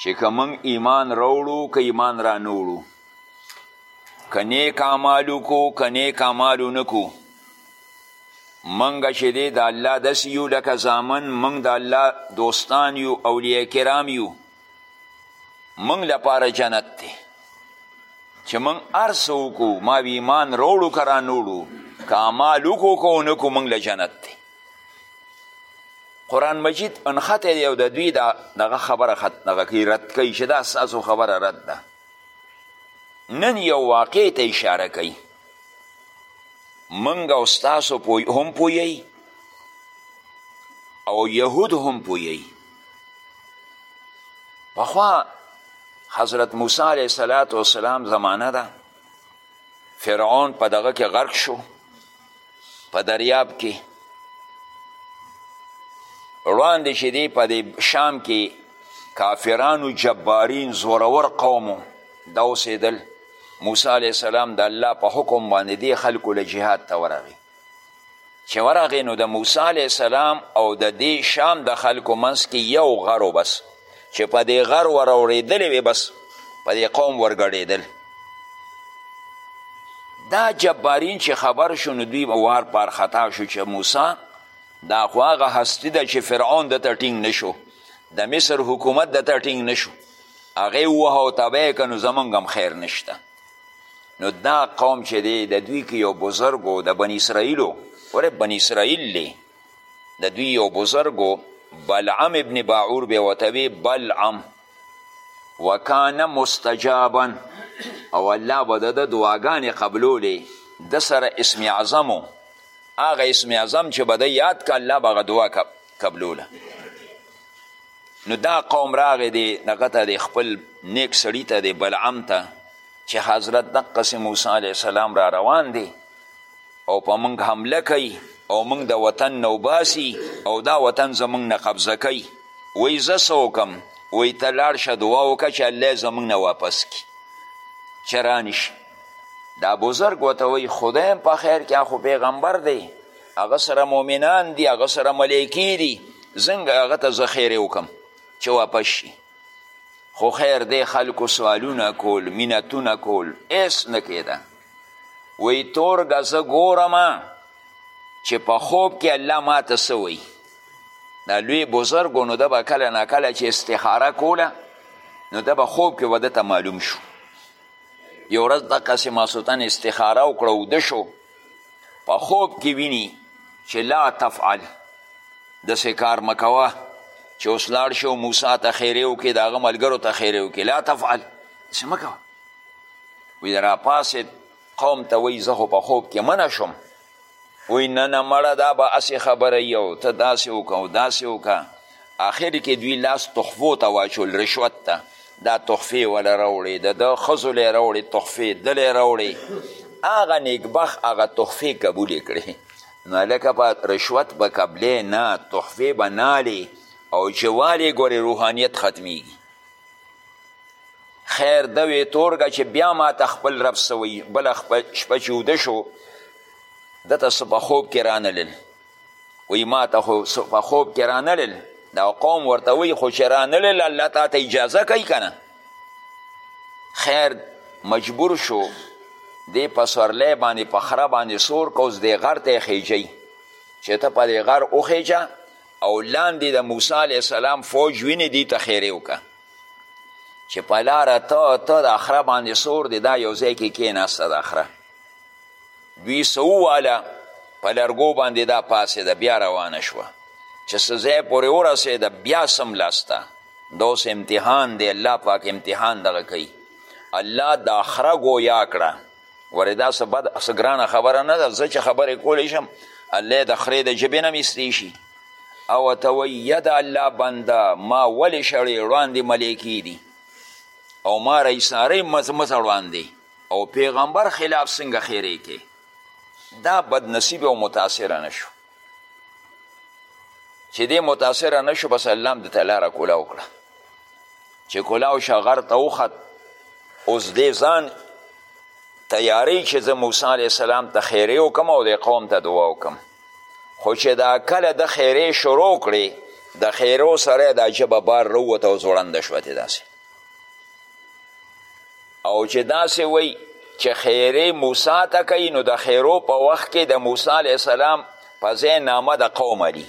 چې که موږ ایمان راوړو که ایمان را نه وړو که نیک اعمال وکړو که نیک اعمال ونه کړو موږ چې دی د الله داسې یو لکه زامن موږ د الله دوستان یو اولیاء کرام یو موږ لپاره جنت دی چې موږ هر څه وکړو ما ایمان راوړو که را نه وړو که اعمال وکړو که ونه کړو موږ له جنت دی قرآن مجید انخته دی او د دوی دا دغه خبره خط دغه کوي رد کوي چې دا ستاسو خبره رد ده نن یو واقع ته اشاره کوي منګ او ستاسو پوی هم پویی او یهود هم پویی پخوا حضرت موسی علیه السلام زمانه ده فرعون په دغه کې غرق شو په دریاب کې وړاندې چې دی په دې شام کې کافرانو جبارین زورور قومو دا اوسېدل موسی علیه السلام د الله په حکم باندې دې خلکو له جهاد ته ورغی چې ورغې نو د موسی علیه السلام او د دې شام د خلکو منځ کې یو غر و بس چې په دې غر وراورېدلې وې بس په دې قوم ورګډېدل دا جبارین چې خبر شو نو دوی وار پار خطا شو چې موسی دا خو هغه هستی ده چې فرعون دته ټینګ نشو د مصر حکومت دته ټینګ نشو هغه ووهه او تبه یې که نو زمونږ هم خیر نشته نو دا قوم چې دی د دوی کې یو بزرګو د بن اسرائیلو وره بن اسرائیل دی د دوی یو بزرګو بلعم ابن باعور به ورته وی بلعم وکانه مستجابا او الله به د ده دعاګانې قبلولې ده سره اسم اعظم و هغه اسم اعظم چې به ده یاد که الله به هغه دعا قبلوله نو دا قوم راغې دی دغه ته د خپل نیک سړي ته د بلعم ته چې حضرت دقسې موسی علیه السلام را روان دی او په موږ حمله کوي او موږ د وطن نه وباسي او دا وطن زموږ نه قبضه کوي وایي زه څه وکړم وایي ته لاړ شه دعا وکړه چې الله زموږ نه واپس کړي چې رانشي دا بزرګ ورته وایي خدای هم په خیر کې خو پیغمبر دی هغه سره مؤمنان دي هغه سره ملایکې دي څنګه هغه ته زه خیر وکم چې واپس شي خو خیر دی خلکو سوالونه کول مینتونه کول هیڅ نه کېده وی تورګه زه ګورم چې په خوب کې الله ما ته څه وایي دا لوی بزرګو نو ده به کله ناکله چې استخاره کوله نو ده به خوب کې وده ته معلوم شو یو ورځ دقسې ماسوتن استخاره وکړه اوده شو په خوب کې ویني چې لا تفعل داسې کار مه کوه چې اوس لاړ شي او موسی ته خیرې وکړي د هغه ملګرو ته خیرې وکړي لا تفعل داسې مه کوه وایي راپاسېد قوم ته وایي زه خو په خوب کې منع شوم وایي نه نه مړه دا به هسې خبره یو ته داسې وکړه او داسې وکړه اخر کې دوی لاس تخفو ته واچول رشوت ته دا تخفې وله راوړې د ده ښځو له راوړې تخفې ده له راوړې هغه نیکبخ هغه تخفې قبولې کړې نو هلکه په رشوت به قبلې نه تخفې به نالې او چې والې ګورې روحانیت ختمیږي خیر ده وې تورګه چې بیا ما ته خپل رب سوی بله شپه چې اوده شو ده ته څه په خوب کې رانلل وی ما ته خو په خوب کې رانلل دا قوم ورته وی خو چې رانلل الله تا ته اجازه کوي که نه خیر مجبور شو دی په سورلی باندې په خره باندې سور که اوس دی غر ته خیجی چې ته په دی غر وخیجه او لاندې د موسی علیه السلام فوج وینې دی ته خیرې وکړه چې په لاره ته ته د اخره باندې سور دی دا یو ځای کې کېناسته د اخره دوی څه وواله په لرګو باندې دا پاڅېده بیا روانه شوه چې څه ځای پورې ورسېده بیا سملاسته دا اوس امتحان دی الله پاک امتحان دغه کوي الله دا خره ګویا کړه ورې دا څه بد څه ګرانه خبره نه ده زه چې خبرې کولی شم الله د خرې د ژبې نه مې ایستی شي او ورته وایي یا د الله بنده ما ولې شړې وړاندې ملایکې دي او ما رایسارۍ مزمزه وړاندې او پیغمبر خلاف څنګه خیرې کې دا بد نصیب او متاثره نشو چې دې متاثره نشو بس الله هم دته لاره کولا وکړه چې کولاو شه غر ته وخت اوس دې ځان تیاری چې زه موسی علیه السلام ته خیرې وکم او دې قوم ته دعا وکم خو چې دا کله د خیرې شروع کړې د خیرو سره د عجبه بار رووته او ځوړنده شوه داسې او چې داسې وی چې خیرې موسی ته کوي نو د خیرو په وخت کې د موسی علیه السلام په ځای نامه د قوم علي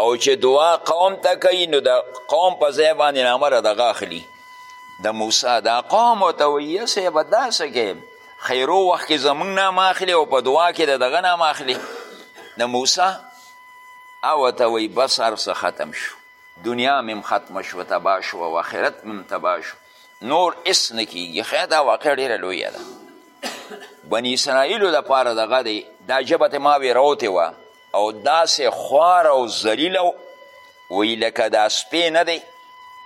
او چې دعا قوم ته کوي نو د قوم په ځای باندې نامه د غه اخلي د موسی دا قوم ورته وایي صاحبه داسې کې خیرو وخت کې زمونږ نامه اخلي او په دعا کې د دغه نامه اخلي د موسی او ورته وایي بس هر ختم شو دنیا مم ختمه شو تباه شو او آخرت مم تباه شو نور اس نه کیږي خیر دا واقع ډیره لویه ده بنی اسرائیلو دپاره دغه دی دا ژبه ترې ما ویروتې وه او داسې خوار او ذلیل او وی لکه دا سپی نه دی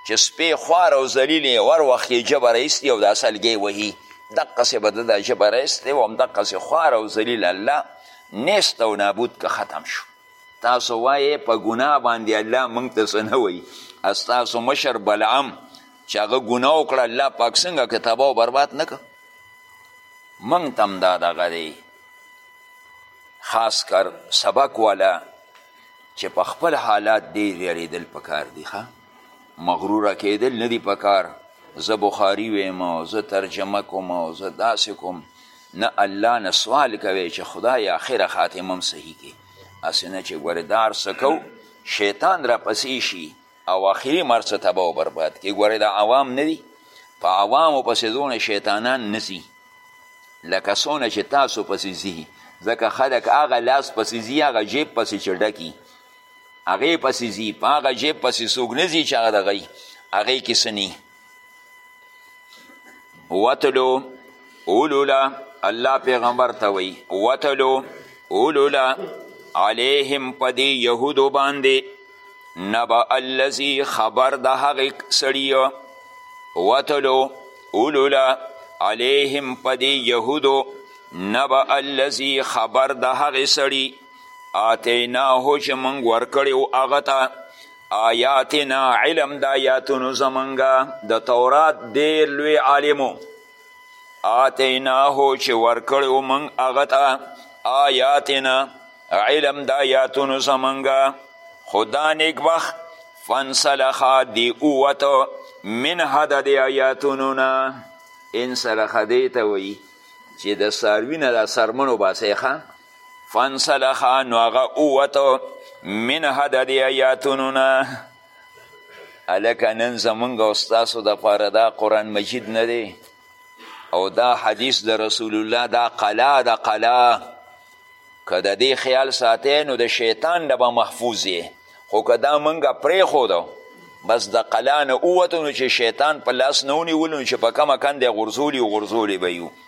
چې سپی خوار او ذلیل یې ور وخت یې ژبه رایستي او دا سلګی وهي دقسې به ده دا ژبه رایستې وه همدقسې خوار او ذلیل الله نیست او نابود که ختم شو تاسو وایې په ګناه باندې الله موږ ته څه نه وایي ستاسو مشر بلعم چې هغه ګناه وکړه الله پاک څنګه که تباه او برباد نه کړ موږ ته هم دا دغه دی خاص کر سبق والا چې په خپل حالات ډېر یارېدل پکار دي ښه مغروره کېدل نه دي پکار زه بخاري ویم او زه ترجمه کوم او زه داسې کوم نه الله نه سوال کوي چې خدای آخره خاتمه هم صحیح کړي هسې نه چې ګورې دا هر څه کوو شیطان راپسې شي او آخري هم هر څه تباه او برباد کړي ګورې دا عوام نه دي په عوامو پسې دونه شیطانان نه ځي لکه څونه چې تاسو پسې ځي ځکه خلک هغه لاس پسې ځي هغه جیب پسې چې ډکي هغې پسې ځي په هغه جیب پسې څوک نه ځي چې هغه د غي هغې کې څه نی وتلو اولوله الله پیغمبر ته وی وتلو اولوله علیهم په دې یهودو باندې نبا الذي خبر د هغې سړي وتلو اولوله علیهم په دې یهودو نبا الذي خبر د هغې سړي آتیناه چې موږ ورکړی و هغه ته آیاتنا علم د آیاتونو زمونږ د تورات ډېر لوی عالم و آتیناه چې ورکړی و موږ هغه ته آیاتنا علم د آیاتونو زمونږ خو دا نیکبخت فانسلخه دی اووتو منها د دې آیاتونو نه انسلخه دې ته وایي چې د څاروي نه دا څرمن وباسئ ښه فانسلخ نو هغه ووتو منها د دې ایاتونو نه هلکه نن زمونږ او ستاسو دپاره دا قرآن مجید نه دی او دا حدیث د رسول الله دا قلا د قلا که د دې خیال ساتې نو د شیطان نه به محفوظ یې خو که دا موږ پرېښودو بس د قلا نه ووتو نو چې شیطان په لاس نه ونیولو نو چې په کومه کندې غورځولي غورځولي به یو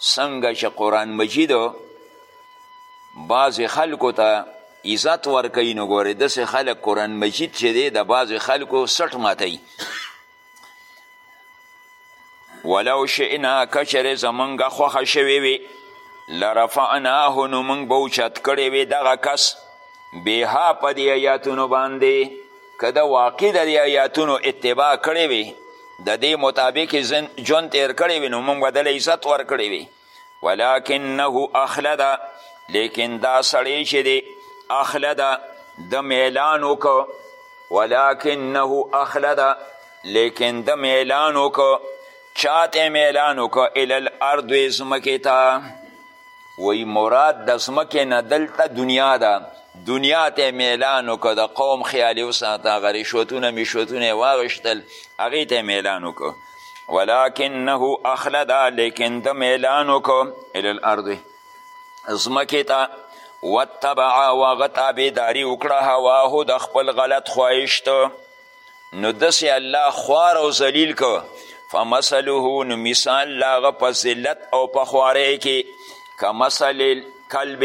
څنګه چې قرآن مجید بعضې خلکو ته عزت ورکوي نو ګورې داسې خلک قرآن مجید چې دی د بعضې خلکو سټ ماتوي ولو شئنا که چېرې زمونږ خوښه شوې وي لرفعناه نو مونږ به اوچت کړی وي دغه کس بها په دې ایاتونو باندې که د واقع د دې آیاتونو اتباع کړې وي د دې مطابق ژوند تیر کړی وي نو موږ به دله عزت ورکړی وي ولکنه اخلده لیکن دا سړی چې دی اخلده د میلان وکړو ولکنه اخلده لیکن د میلان وکړو چاته میلان وکړو الی الارض ځمکې ته وی مراد د ځمکې نه دلته دنیا ده دنیا ته مې اعلان وکړ د قوم خیال یې وساته هغه رشوتونه مشوتونه یې واغېشتل هغې ته مې اعلان وکړ ولکنه اخلده لیکن ده مې اعلان وکړ الی الارض ځمکې ته وتبع او هغه تابعداري وکړه هواه د خپل غلط خواهش ته نو دسې الله خوار او ذلیل کو فمثله نو مثال لاغه په ذلت او په خوارۍ کې که مثل کلب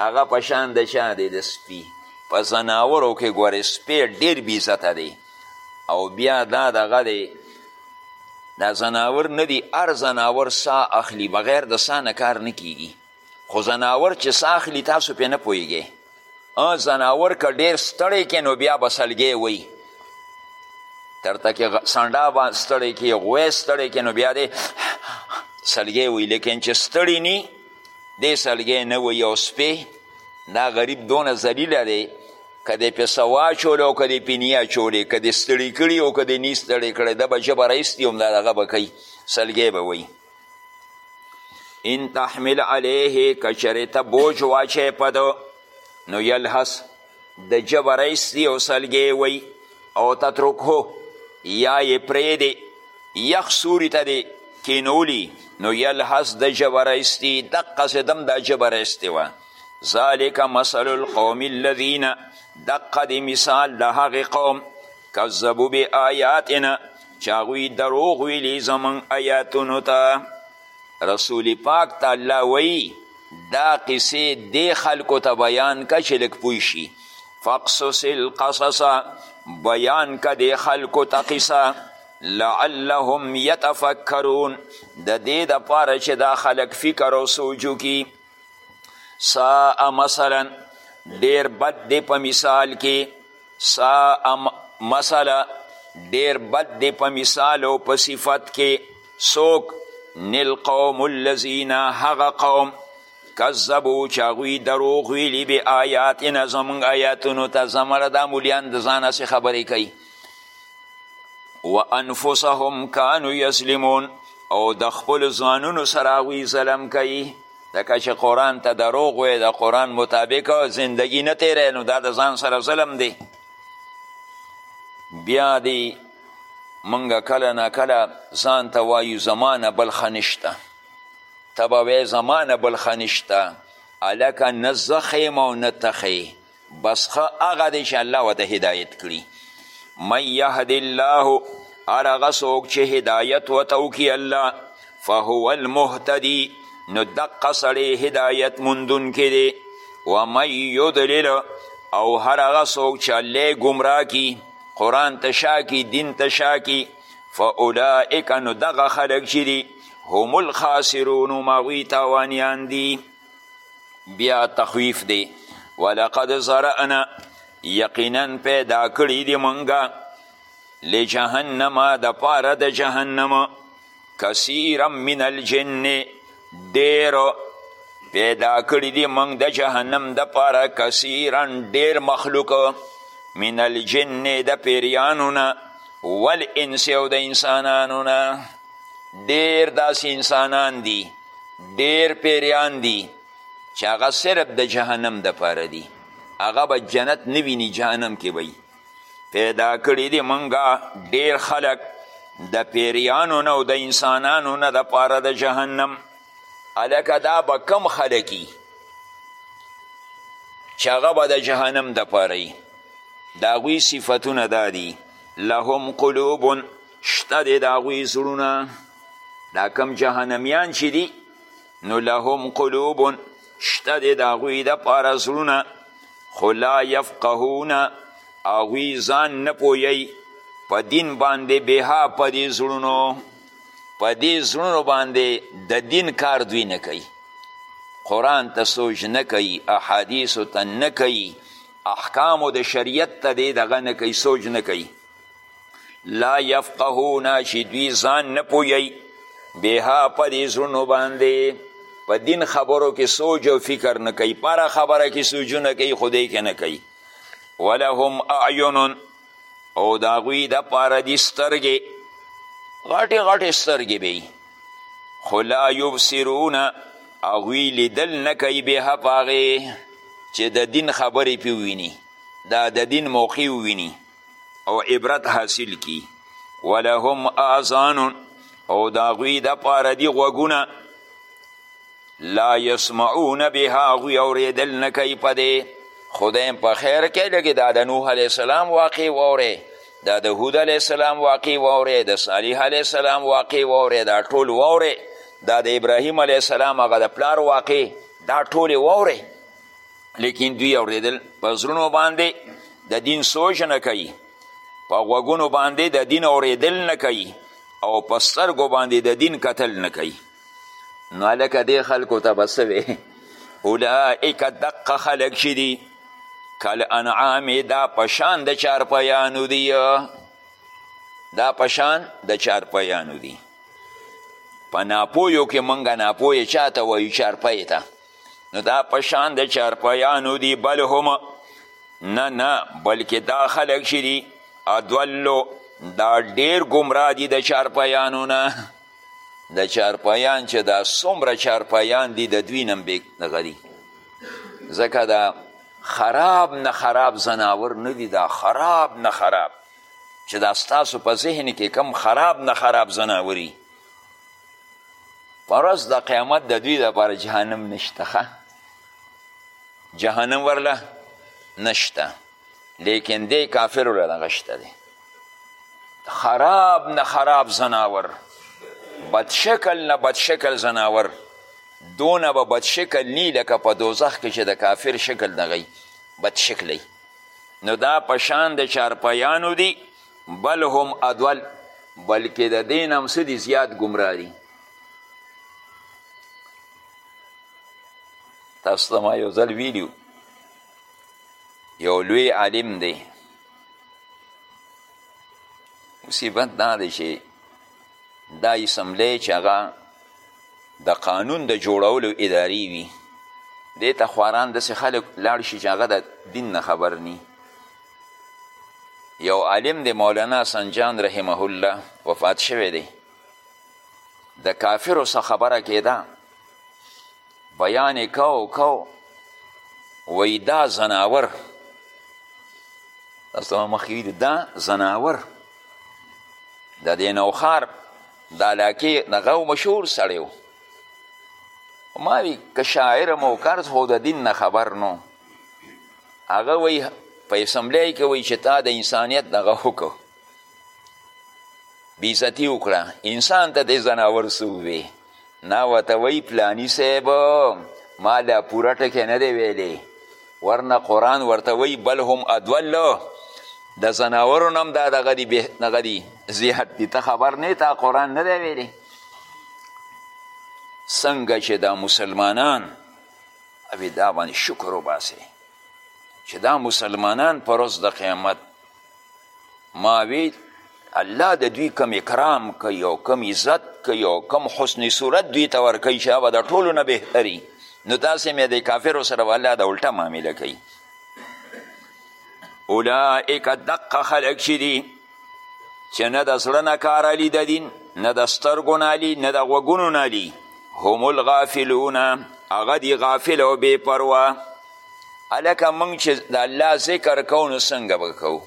هغه په شان د چا دی د سپي په ځناورو کې ګورې سپی ډېر بیزته دی او بیا دا دغه دی دا ځناور نه دی هر ځناور سا اخلي بغیر د سا نه کار نه کیږي خو ځناور چې سا اخلي تاسو پې نه پوهېږئ ځناور که ډېر ستړی کې نو بیا به سلګی وایي ترته کې سنډا به ستړی کې غوی ستړی کې نو بیا دی سلګی وایي لیکن چې ستړی نی دی سلګی نه وایي او سپې دا غریب دونه ذلیله دی که دی پې څه واچولې او که دی پې نی اچولې که دی ستړي کړي او که دی نی ستړی کړی ده به ژبه رایستي همدا دغه به کوي سلګی به وایي ان تحمل علیه کچرې ته بوج واچی په ده نو یلحس د جبه رایستي او سلګی وی او تترکهو یا یې پرېږدې یخ سوري ته دې کینولی نو یلحس د جبه رایستي دقسې دم دا جبه رایستې وه ذالک مثل القوم الذین دقه د مثال د هغې قوم کذبو بی آیاتنا چې هغوی دروغ ویلي زمونږ آیاتونو ته رسول پاک ته الله وایي دا قصې دې خلکو ته بیان که چې لږ پوه شي فقصص القصص بیان که دې خلکو ته قصه لعلهم یتفکرون د دې دپاره چې دا خلک فکر او سوچ وکړي سا مثلا ډیر بد دی په مثال کې سا مثلا ډیر بد دی په مثال او په صفت کې سوک نل قوم الذین هغه قوم کذبو چې هغوی دروغ ویلي بې آیاتنا زموږ آیاتونو ته زمره دا مولیان د ځانه سې خبرې کوي و انفسهم کانو یظلمون او د خپل ځانونو سره هغوی ظلم کوي ځکه چې قرآن ته دروغ وایي د قرآن مطابق زندگی نه تیری نو دا د ځان سره ظلم دی بیا دی منګه کله نه کله ځان ته وایو زمانه بل ښه نشته ته به وایې زمانه بل ښه نشته هلکه نه زه ښیم او نه ته ښې بس ښه هغه دی چې الله ورته هدایت کړي من یهد الله هر هغه څوک چې هدایت ورته وکړي الله فهو المهتدي نو دقه سړی هدایت موندونکی دی ومن یضلل او هر هغه څوک چې الله ګمراه کي قرآن ته شا کي دین ته شا کي فاولئک نو دغه خلک چې دي هم الخاسرون هم هغوی تاوانیان دي بیا تخویف دی ولقد زرعنا یقینا پیدا کړی دی مونږه لجهنم د پاره د جهنم کثیرا من الجن ډیر پیدا کړی دی مونږ د جهنم د پاره کثیرا ډیر مخلوق من الجن د پیریانو نه والانس او د انسانانو نه ډیر داسې انسانان دي ډیر پیریان دي چې هغه صرف د جهنم د پاره دي هغه به جنت نه ویني جهنم کې وي پیدا کړي دي منګه ډیر خلک د پیریانو نه او د انسانانو نه د پاره د جهنم الکه دا به کم خلکی چې هغه به د جهنم د پاره د هغوی صفتونه دا دي لهم قلوب شته دی د هغوی زړونه دا کم جهنمیان چې دي نو لهم قلوب شته دی د هغوی دپاره زړونه خو لا یفقهون هغوی ځان نه پوهیي په دین باندې بها په دې زړونو په دې زړونو باندې د دین کار دوی نه کوي قرآن ته سوچ نه کوي احادیثو ته نه کوي احکامو د شریعت ته دې دغه نه کوي سوچ نه کوي لا یفقهون چې دوی ځان نه پوهیي بها په دې زړونو باندې په دین خبرو کې سوچ او فکر نه کوي په هره خبره کې سوچونه کوي خو دې کې نه کوي ولهم اعین او د هغوی دپاره دي سترګې غټې غټې سترګې به خو لا یبصرون هغوی لیدل نه کوي بها په هغې چې د دین خبرې پې وویني دا د دین موقع وویني او عبرت حاصل کی ولهم آذان او دا غوی د پاره دی غوګونه لا يسمعون بها غوی اوریدل نه کوي په دی خدای په خیر کې لګي دا د نوح علیه السلام واقع وره دا د هود علیه السلام واقع وره د صالح علیه السلام واقع وره دا ټول وره دا د ابراهیم علیه السلام هغه د پلار واقع دا ټول وره لیکن دوی اوریدل په زړونو باندې د دین سوچ نه کوي په غوږونو باندې د دین اوریدل نه کوي او په سترګو باندې د دین کتل نه کوي نو هلکه دې خلکو ته به څه وې اولئک دقه خلک چې دي کل انعام دا پشان د چارپیانو دی دا پشان د چارپیانو دی په ناپویو کې مونږ ناپوی چاته وایو چارپی ته نو دا پشان د چارپایانو دی بل هم نه نه بلکې دا خلک چې دي ادولو دا ډیر ګمراه دي د چارپایانو نه د چارپایان چې دا څومره چارپایان دي د دوی نم دغه دي ځکه دا خراب نه خراب زناور نه دي دا خراب نه خراب چې دا ستاسو په ذهن کې کم خراب نه خراب زناوري پرز د قیامت د دوی لپاره جهنم نشته ښه جهنم ورله نشته لیکن دی کافرو له دغه شته دی خراب نه خراب زناور بدشکل نه بدشکل زناور دونه به بدشکل نی لکه په دوزخ کې چې د کافر شکل دغی بدشکلی نو دا پشان د چارپیانو دی بل هم ادول بلکې د دې نه هم څه دي زیات ګمراه دي تاسو ته ما یو ځل ویلي یو لوی عالم دی مصیبت دا دی چې دا اسمبلی چې هغه د قانون د جوړولو ادارې وي دې ته خواران داسې خلک لاړ شي چې هغه د دین نه خبر نی یو عالم دی مولانا سنجان رحمه الله وفات شوی دی د کافرو څخه خبره کېده بیان یې کو کو وی دا زناور تاسو ته مخکې دا زناور د دې نوښار د علاقې دغه او مشهور سړی و ما وی که شاعر مو کرد خو د دین نه خبر نو هغه وی په اسمبلی کې وی چې تا د انسانیت دغه وکړو بیزتی وکړه انسان ته د زناور څه ووی نه ورته وی پلانی صاحب ما دا پوره ټکی نه دی ویلی ورنه قرآن ورته وی بل هم ادولو د زناورو نم دا دغه دی دغه دی زیات دی ته خبر نه تا قرآن نه دی ویلی څنګه چې دا مسلمانان اوی دا باندې شکر وباسئ چې دا مسلمانان پر ورځ د قیامت ما وی الله د دوی کم اکرام کوي او کم عزت کوي او کم حسن صورت دوی ته ورکوي چې هغه د ټولو نه بهتري نو داسې مې د کافرو سره به الله د الټه معامله کوي اولئک دقه خلک چې دي چې نه د زړه نه کار علي د دین نه د سترګو نه علي نه د غوږونو نه علي هم الغافلون هغه دي غافل او بې پروا هلکه موږ چې د الله ذکر کوو نو څنګه به کوو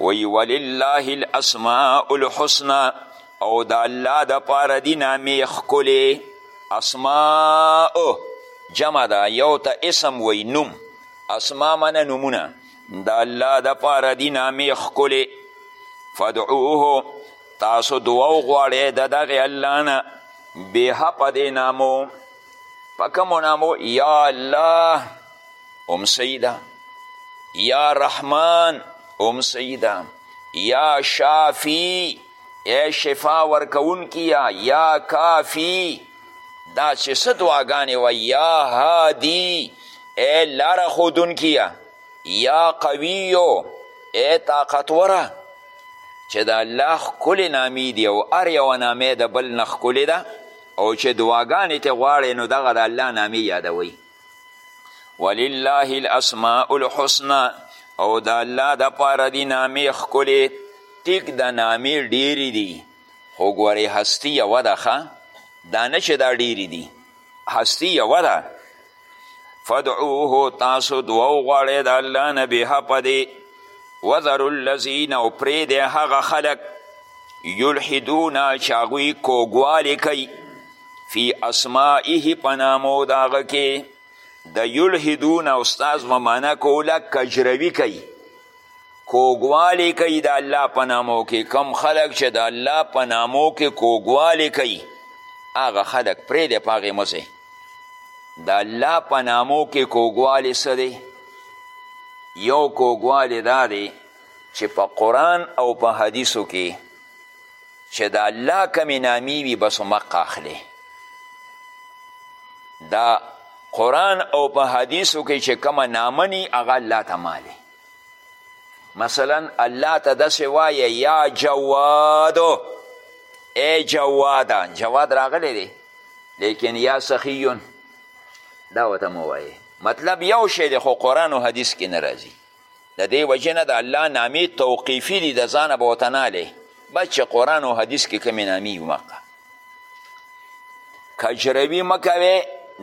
وی ولله الاسماء الحسنى او د الله د پاره دي نامې ښکلې اسماء جمع ده یو ته اسم وی نوم اسماء منه نومونه د الله دپاره دي نامې ښکلې فدعوه تاسو دعا وغواړئ د دغې الله نه بها په دې نامو په کومو نامو یا الله هم صحیح ده یا رحمان هم صحیح ده یا شافی ای شفا ورکوونکیه یا کافی داسې څه دعاګانې وایي یا هادي ای لاره ښودونکیه یا قویو ای طاقتوره چې د الله ښکلې نامې دي او هر یوه نامه د بل نه ښکلې ده او چې دعاګانې ترې غواړئ نو دغه د الله نامې یادوئ ولله الاسماء الحسنى او د الله د پاره دی نامې ښکلې ټیک د نامې ډیرې دي خو ګورې هستی یوه ده ښه دا نه چې دا ډیرې دي هستی یوه ده فدعوه تاسو دعا وغواړئ د الله نه بها په دې وذرو الذین او پرېږدی هغه خلک یلحدونه چې هغوی کوږوالې کوي فی اسمائه په نامو د هغه کې د یلحدون استاذ به معنا کوله کجروي کوي کوږوالی کوي د الله په نامو کې کم خلک چې د الله په نامو کې کوږوالی کوي هغه خلک پرېږدی په هغې مځئ د الله په نامو کې کوږوالی څه دی یو کوږوالی دا دی چې په قرآن او په حدیثو کې چې د الله کمې نامې وي بس مقه اخلي دا قرآن او په حدیثو کې چې کومه نامه ني هغه الله ته مالي مثلا الله ته داسې وایه یا جوادو ای جواده جواد راغلی دی لیکن یا سخیون دا ورته مو وایه مطلب یو شی دی خو قرآن و حدیث کې نه راځي د دې وجې نه د الله نامې توقیفي دي د ځانه به ورته نالې بس چې قرآن او حدیث کې کومې نامې وي مقه کجروي مه کوې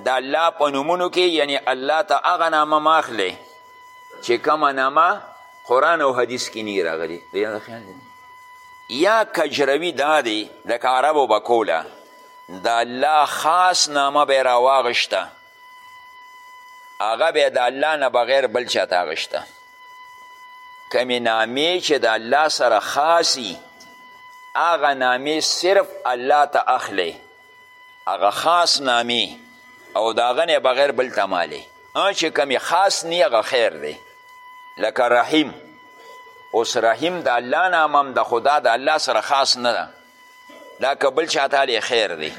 د الله په نومونو کې یعنی الله ته هغه نامه مه اخلې چې کومه نامه قرآن او حدیث کې نی راغلي یا کجروي دا دی لکه عربو به کوله د الله خاص نامه به یې راواغېسته هغه به د الله نه بغیر بل چاته هغه شته کمی نامې چې د الله سره خاصي هغه نامې صرف الله ته اخلی هغه خاص نامې او د هغه نه بغیر بل ته مالې چې کمی خاص نی هغه خیر دی لکه رحیم اوس رحیم د الله نامه هم د خدا د الله سره خاص نه ده دا که بل چاته دی خیر دی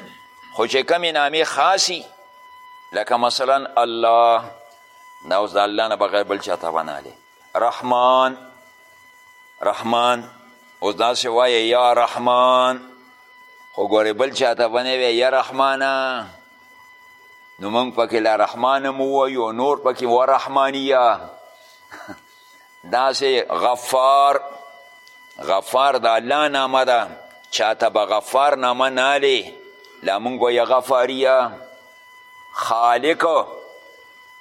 خو چې کمې نامې خاصي لکه مثلا الله دا اوس د الله نه بغیر بل چاته ونهلې رحمان رحمان اوس داسې وایې یا رحمان خو ګورې بل چاته ونه وی یا رحمانه نو موږ پکې لا رحمانه مو وایو نور پکې ورحمانیه داسې غفار غفار د الله نامه ده چاته به غفار نامه نالې لا مونږ به یې غفاریه خالق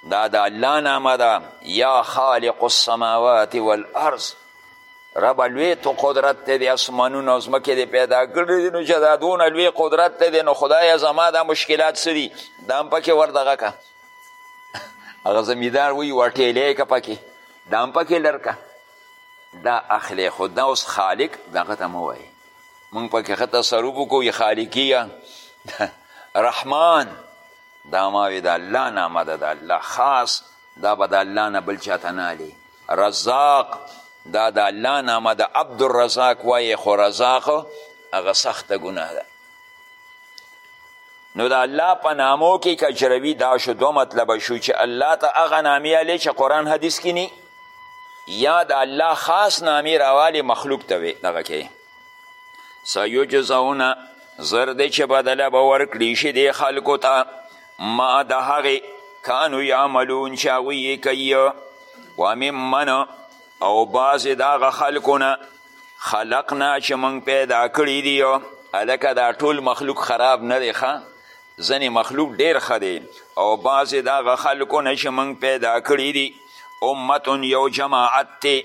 دا د الله نامه ده یا خالق السماوات والارض رب لوی تو قدرت ته دی اسمانونه او ځمکې دی پیدا کړی دی نو چې دا دونه لوی قدرت ته دی نو خدایه زما دا مشکلات څه دي دا هم پکې وردغه که هغه زمیدار وی وټیلی که پکې دا هم پکې لرکه دا اخلی خو دا اوس خالق دغه ته مه وایي مونږ پکې ښه تصرف وکړو خالقیه رحمان دا ما وی د الله نامه ده د الله خاص دا به د الله نه بل چاته نه علي رزاق دا د الله نامه د عبدالرزاق وایې خو رزاق هغه سخته ګناه ده نو د الله په نامو کې کجروي دا شو دو مطلب شو چې الله ته هغه نامې الی چې قرآن حدیث کې نی یا د الله خاص نامې راوالی مخلوق ته وې دغه کې سیجزونه زر دی چې بدله به ورکړي شي دې خلکو ته ما د هغې کانو یعملون چې هغوی یې کوي وممن او بعضې د هغه خلکو نه خلقنا چې موږ پیدا کړي دي هلکه دا ټول مخلوق خراب نه دی ښه ځینې مخلوق ډېر ښه دی او بعضې د هغه خلکو نه چې موږ پیدا کړي دي امتون یو جماعت دی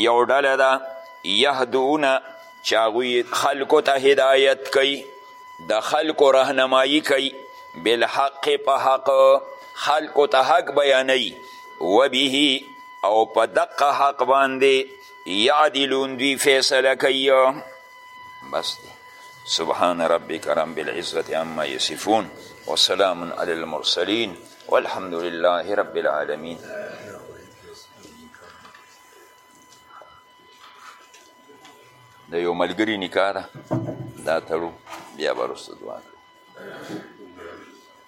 یو ډله ده یهدونه چې هغوی خلکو ته هدایت کوي د خلکو رهنمایي کوي بالحق په حق خلکو ته حق بیانوي وبه او په دقه حق باندې یعدلون دوی فیصله کوي بس دی سبحان ربك رب العزة عما يصفون وسلام على المرسلين والحمد لله رب العالمين د یو ملګری نکاح ده دا تړو بیا به وروسته دعا کوو